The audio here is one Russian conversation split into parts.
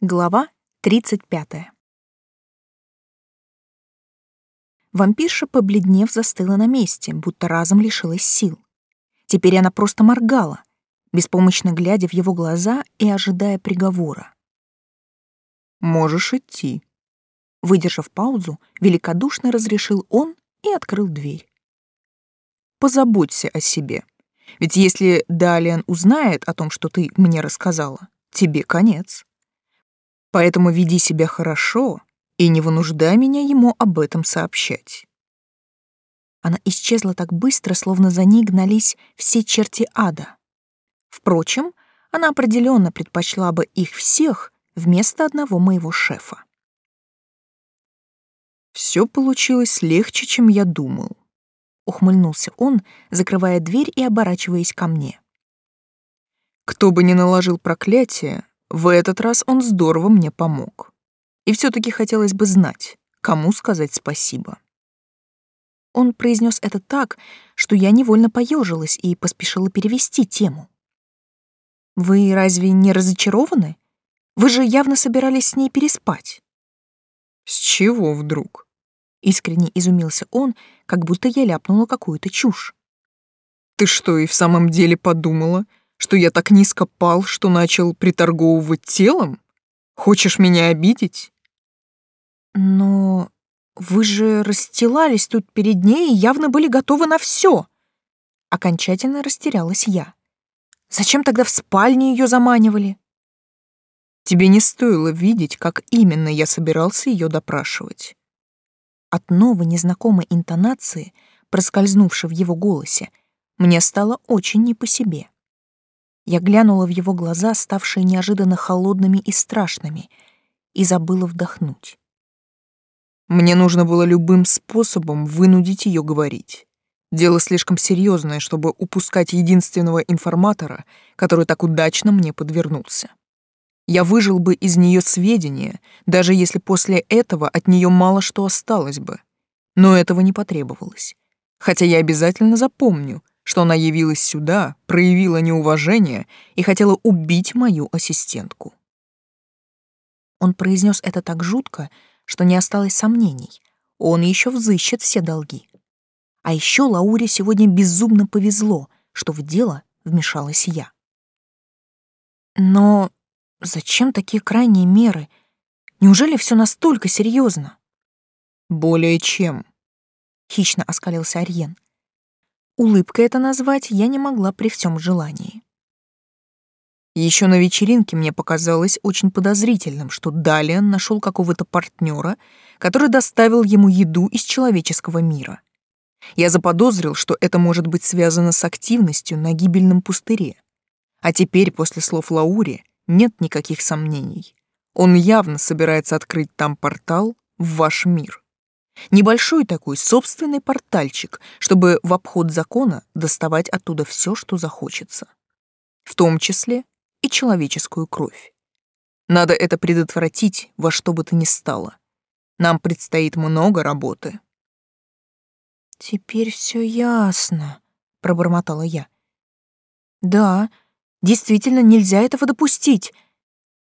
Глава 35. Вампирша, побледнев, застыла на месте, будто разом лишилась сил. Теперь она просто моргала, беспомощно глядя в его глаза и ожидая приговора. «Можешь идти», — выдержав паузу, великодушно разрешил он и открыл дверь. «Позаботься о себе, ведь если Далиан узнает о том, что ты мне рассказала, тебе конец». Поэтому веди себя хорошо и не вынуждай меня ему об этом сообщать. Она исчезла так быстро, словно за ней гнались все черти ада. Впрочем, она определенно предпочла бы их всех вместо одного моего шефа. Все получилось легче, чем я думал. Ухмыльнулся он, закрывая дверь и оборачиваясь ко мне. Кто бы ни наложил проклятие, в этот раз он здорово мне помог. И все таки хотелось бы знать, кому сказать спасибо. Он произнес это так, что я невольно поежилась и поспешила перевести тему. «Вы разве не разочарованы? Вы же явно собирались с ней переспать». «С чего вдруг?» Искренне изумился он, как будто я ляпнула какую-то чушь. «Ты что, и в самом деле подумала, что я так низко пал, что начал приторговывать телом? Хочешь меня обидеть? Но вы же расстилались тут перед ней и явно были готовы на все. Окончательно растерялась я. Зачем тогда в спальне ее заманивали? Тебе не стоило видеть, как именно я собирался ее допрашивать. От новой незнакомой интонации, проскользнувшей в его голосе, мне стало очень не по себе. Я глянула в его глаза, ставшие неожиданно холодными и страшными, и забыла вдохнуть. Мне нужно было любым способом вынудить ее говорить. Дело слишком серьезное, чтобы упускать единственного информатора, который так удачно мне подвернулся. Я выжил бы из нее сведения, даже если после этого от нее мало что осталось бы. Но этого не потребовалось. Хотя я обязательно запомню, что она явилась сюда, проявила неуважение и хотела убить мою ассистентку. Он произнес это так жутко, что не осталось сомнений. Он еще взыщет все долги. А еще Лауре сегодня безумно повезло, что в дело вмешалась я. Но зачем такие крайние меры? Неужели все настолько серьезно? Более чем. Хищно оскалился Ариен. Улыбкой это назвать я не могла при всем желании. Еще на вечеринке мне показалось очень подозрительным, что Далиан нашел какого-то партнера, который доставил ему еду из человеческого мира. Я заподозрил, что это может быть связано с активностью на гибельном пустыре. А теперь, после слов Лаури, нет никаких сомнений. Он явно собирается открыть там портал в ваш мир. Небольшой такой собственный портальчик, чтобы в обход закона доставать оттуда все, что захочется. В том числе и человеческую кровь. Надо это предотвратить во что бы то ни стало. Нам предстоит много работы. «Теперь все ясно», — пробормотала я. «Да, действительно нельзя этого допустить».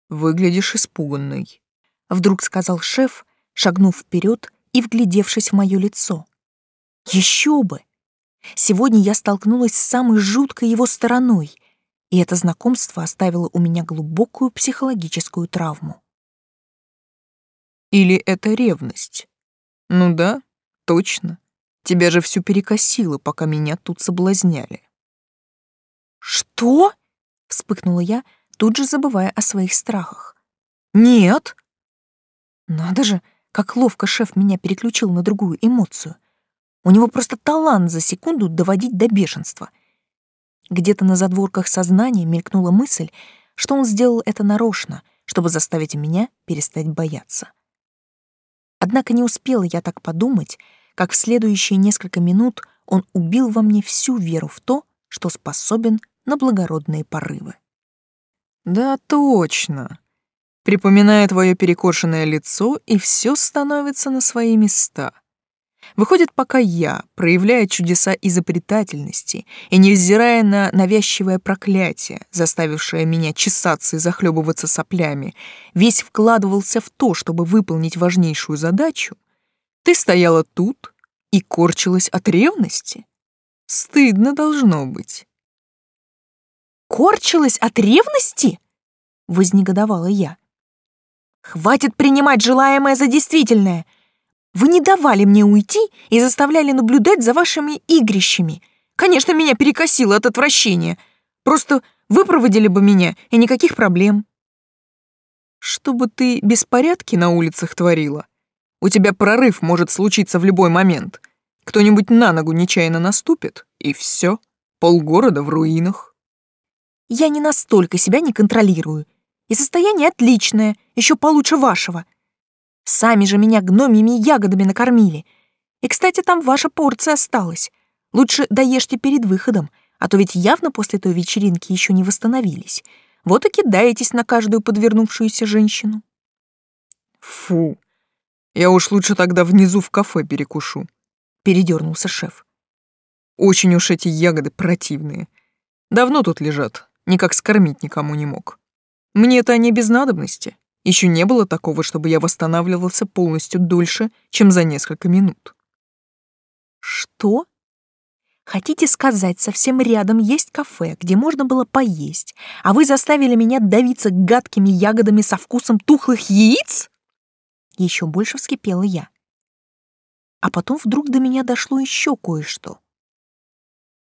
«Выглядишь испуганной», — вдруг сказал шеф, шагнув вперед и вглядевшись в мое лицо. Еще бы! Сегодня я столкнулась с самой жуткой его стороной, и это знакомство оставило у меня глубокую психологическую травму. Или это ревность? Ну да, точно. Тебя же всю перекосило, пока меня тут соблазняли. Что? Вспыхнула я, тут же забывая о своих страхах. Нет. Надо же, как ловко шеф меня переключил на другую эмоцию. У него просто талант за секунду доводить до бешенства. Где-то на задворках сознания мелькнула мысль, что он сделал это нарочно, чтобы заставить меня перестать бояться. Однако не успела я так подумать, как в следующие несколько минут он убил во мне всю веру в то, что способен на благородные порывы. «Да, точно. Припоминая твое перекошенное лицо, и все становится на свои места. Выходит, пока я, проявляя чудеса изобретательности и невзирая на навязчивое проклятие, заставившее меня чесаться и захлебываться соплями, весь вкладывался в то, чтобы выполнить важнейшую задачу, ты стояла тут и корчилась от ревности? Стыдно должно быть. «Корчилась от ревности?» — вознегодовала я. «Хватит принимать желаемое за действительное!» Вы не давали мне уйти и заставляли наблюдать за вашими игрищами. Конечно, меня перекосило от отвращения. Просто выпроводили бы меня, и никаких проблем. Чтобы ты беспорядки на улицах творила. У тебя прорыв может случиться в любой момент. Кто-нибудь на ногу нечаянно наступит, и все. Полгорода в руинах. Я не настолько себя не контролирую. И состояние отличное, еще получше вашего — Сами же меня гномьими ягодами накормили. И, кстати, там ваша порция осталась. Лучше доешьте перед выходом, а то ведь явно после той вечеринки еще не восстановились. Вот и кидаетесь на каждую подвернувшуюся женщину. Фу, я уж лучше тогда внизу в кафе перекушу. Передернулся шеф. Очень уж эти ягоды противные. Давно тут лежат, никак скормить никому не мог. Мне-то они без надобности. Еще не было такого, чтобы я восстанавливался полностью дольше, чем за несколько минут. Что? Хотите сказать, совсем рядом есть кафе, где можно было поесть, а вы заставили меня давиться гадкими ягодами со вкусом тухлых яиц? Еще больше вскипела я. А потом вдруг до меня дошло еще кое-что.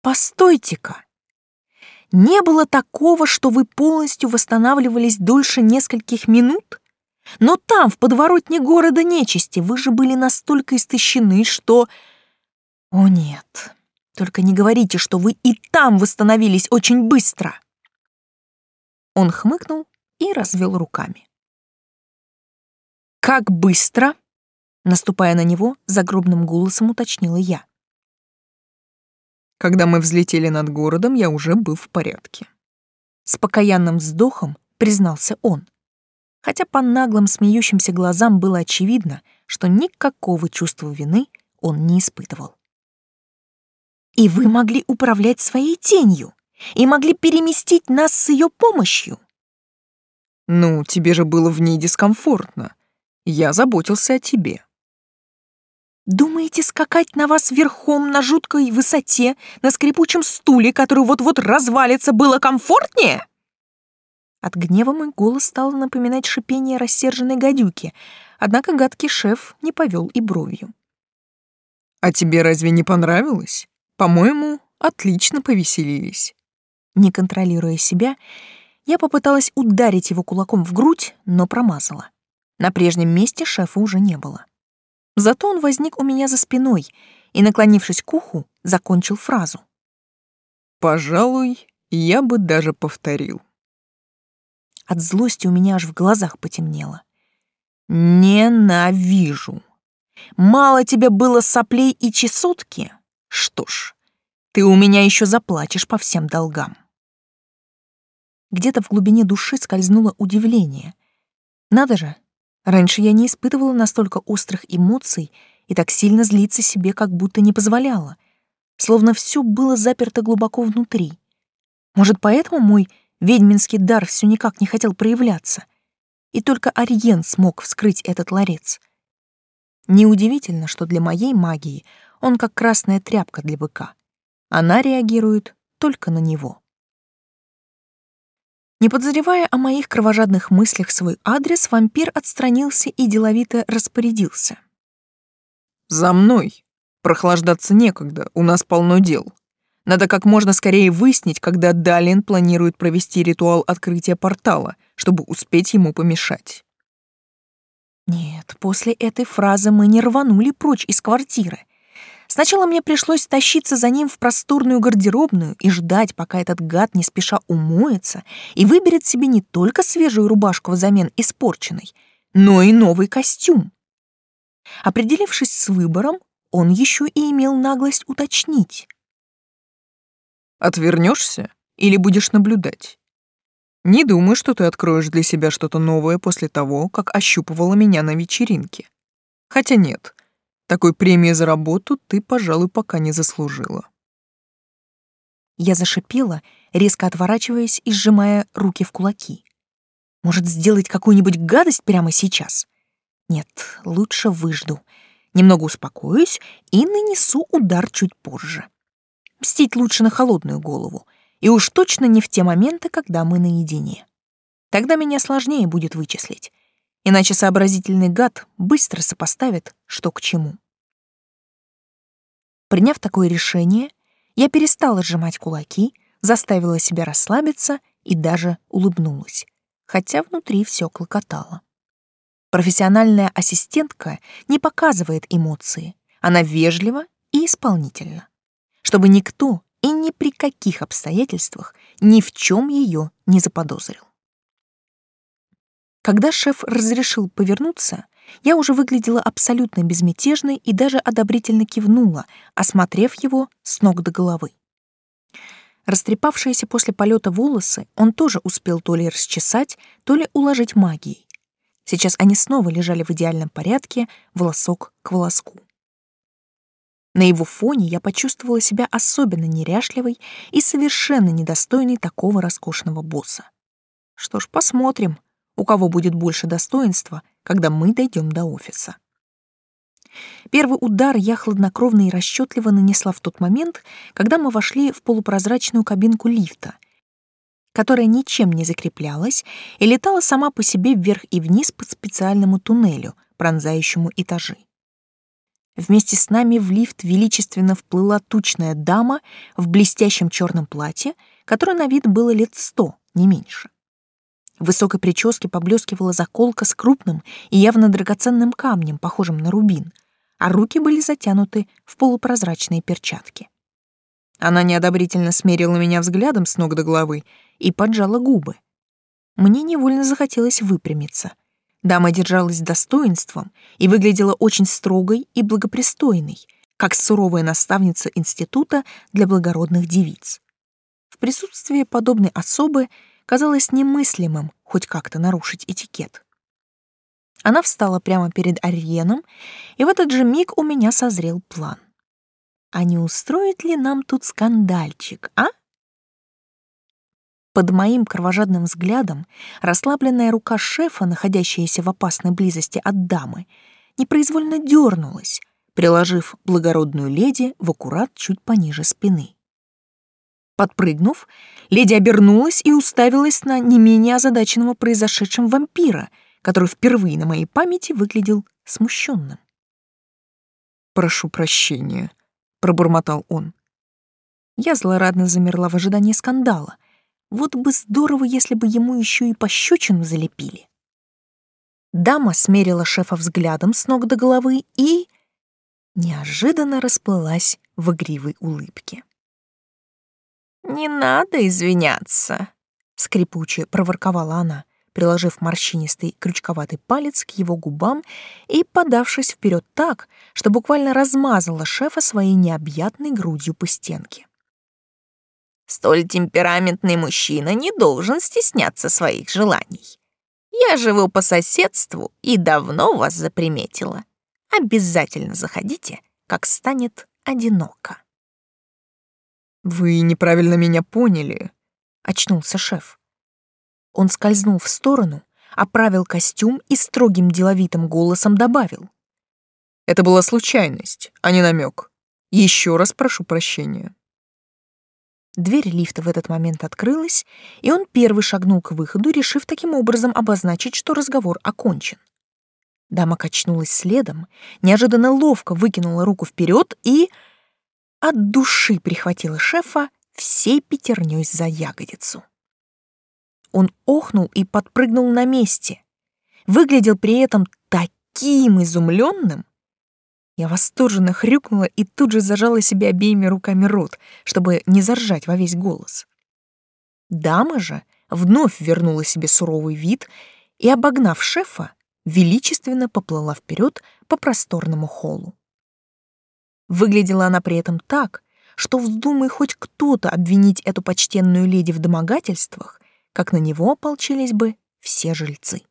Постойте-ка! Не было такого, что вы полностью восстанавливались дольше нескольких минут? Но там, в подворотне города нечисти, вы же были настолько истощены, что... О нет, только не говорите, что вы и там восстановились очень быстро. Он хмыкнул и развел руками. «Как быстро?» Наступая на него, загробным голосом уточнила я. Когда мы взлетели над городом, я уже был в порядке. С покаянным вздохом признался он. Хотя по наглым смеющимся глазам было очевидно, что никакого чувства вины он не испытывал. «И вы могли управлять своей тенью, и могли переместить нас с ее помощью?» «Ну, тебе же было в ней дискомфортно. Я заботился о тебе». Думаете, скакать на вас верхом на жуткой высоте, на скрипучем стуле, который вот-вот развалится, было комфортнее? От гнева мой голос стал напоминать шипение рассерженной гадюки, однако гадкий шеф не повел и бровью. «А тебе разве не понравилось? По-моему, отлично повеселились». Не контролируя себя, я попыталась ударить его кулаком в грудь, но промазала. На прежнем месте шефа уже не было. Зато он возник у меня за спиной и, наклонившись к уху, закончил фразу. «Пожалуй, я бы даже повторил». От злости у меня аж в глазах потемнело. «Ненавижу! Мало тебе было соплей и чесотки? Что ж, ты у меня еще заплатишь по всем долгам». Где-то в глубине души скользнуло удивление. Надо же, Раньше я не испытывала настолько острых эмоций и так сильно злиться себе как будто не позволяла. Словно все было заперто глубоко внутри. Может, поэтому мой ведьминский дар все никак не хотел проявляться. И только Ариен смог вскрыть этот ларец. Неудивительно, что для моей магии он как красная тряпка для быка. Она реагирует только на него. Не подозревая о моих кровожадных мыслях свой адрес, вампир отстранился и деловито распорядился. «За мной! Прохлаждаться некогда, у нас полно дел. Надо как можно скорее выяснить, когда Далин планирует провести ритуал открытия портала, чтобы успеть ему помешать». Нет, после этой фразы мы не рванули прочь из квартиры. Сначала мне пришлось тащиться за ним в просторную гардеробную и ждать, пока этот гад не спеша умоется и выберет себе не только свежую рубашку взамен испорченной, но и новый костюм. Определившись с выбором, он еще и имел наглость уточнить. «Отвернешься или будешь наблюдать? Не думаю, что ты откроешь для себя что-то новое после того, как ощупывала меня на вечеринке. Хотя нет, Такой премии за работу ты, пожалуй, пока не заслужила. Я зашипела, резко отворачиваясь и сжимая руки в кулаки. Может, сделать какую-нибудь гадость прямо сейчас? Нет, лучше выжду. Немного успокоюсь и нанесу удар чуть позже. Мстить лучше на холодную голову. И уж точно не в те моменты, когда мы наедине. Тогда меня сложнее будет вычислить. Иначе сообразительный гад быстро сопоставит, что к чему. Приняв такое решение, я перестала сжимать кулаки, заставила себя расслабиться и даже улыбнулась, хотя внутри все клокотало. Профессиональная ассистентка не показывает эмоции, она вежлива и исполнительна, чтобы никто и ни при каких обстоятельствах ни в чем ее не заподозрил. Когда шеф разрешил повернуться, я уже выглядела абсолютно безмятежной и даже одобрительно кивнула, осмотрев его с ног до головы. Растрепавшиеся после полета волосы он тоже успел то ли расчесать, то ли уложить магией. Сейчас они снова лежали в идеальном порядке, волосок к волоску. На его фоне я почувствовала себя особенно неряшливой и совершенно недостойной такого роскошного босса. Что ж, посмотрим, у кого будет больше достоинства, когда мы дойдем до офиса. Первый удар я хладнокровно и расчетливо нанесла в тот момент, когда мы вошли в полупрозрачную кабинку лифта, которая ничем не закреплялась и летала сама по себе вверх и вниз по специальному туннелю, пронзающему этажи. Вместе с нами в лифт величественно вплыла тучная дама в блестящем черном платье, которой на вид было лет сто, не меньше. В высокой прическе поблескивала заколка с крупным и явно драгоценным камнем, похожим на рубин, а руки были затянуты в полупрозрачные перчатки. Она неодобрительно смерила меня взглядом с ног до головы и поджала губы. Мне невольно захотелось выпрямиться. Дама держалась достоинством и выглядела очень строгой и благопристойной, как суровая наставница института для благородных девиц. В присутствии подобной особы казалось немыслимым хоть как-то нарушить этикет. Она встала прямо перед Ариеном, и в этот же миг у меня созрел план. А не устроит ли нам тут скандальчик, а? Под моим кровожадным взглядом расслабленная рука шефа, находящаяся в опасной близости от дамы, непроизвольно дернулась, приложив благородную леди в аккурат чуть пониже спины. Подпрыгнув, леди обернулась и уставилась на не менее озадаченного произошедшим вампира, который впервые на моей памяти выглядел смущенным. «Прошу прощения», — пробормотал он. Я злорадно замерла в ожидании скандала. Вот бы здорово, если бы ему еще и пощечину залепили. Дама смерила шефа взглядом с ног до головы и... неожиданно расплылась в игривой улыбке. «Не надо извиняться», — скрипуче проворковала она, приложив морщинистый крючковатый палец к его губам и подавшись вперед так, что буквально размазала шефа своей необъятной грудью по стенке. «Столь темпераментный мужчина не должен стесняться своих желаний. Я живу по соседству и давно вас заприметила. Обязательно заходите, как станет одиноко». «Вы неправильно меня поняли», — очнулся шеф. Он скользнул в сторону, оправил костюм и строгим деловитым голосом добавил. «Это была случайность, а не намек. Еще раз прошу прощения». Дверь лифта в этот момент открылась, и он первый шагнул к выходу, решив таким образом обозначить, что разговор окончен. Дама качнулась следом, неожиданно ловко выкинула руку вперед и от души прихватила шефа всей пятерней за ягодицу. Он охнул и подпрыгнул на месте. Выглядел при этом таким изумленным. Я восторженно хрюкнула и тут же зажала себе обеими руками рот, чтобы не заржать во весь голос. Дама же вновь вернула себе суровый вид и, обогнав шефа, величественно поплыла вперед по просторному холлу. Выглядела она при этом так, что вздумай хоть кто-то обвинить эту почтенную леди в домогательствах, как на него ополчились бы все жильцы.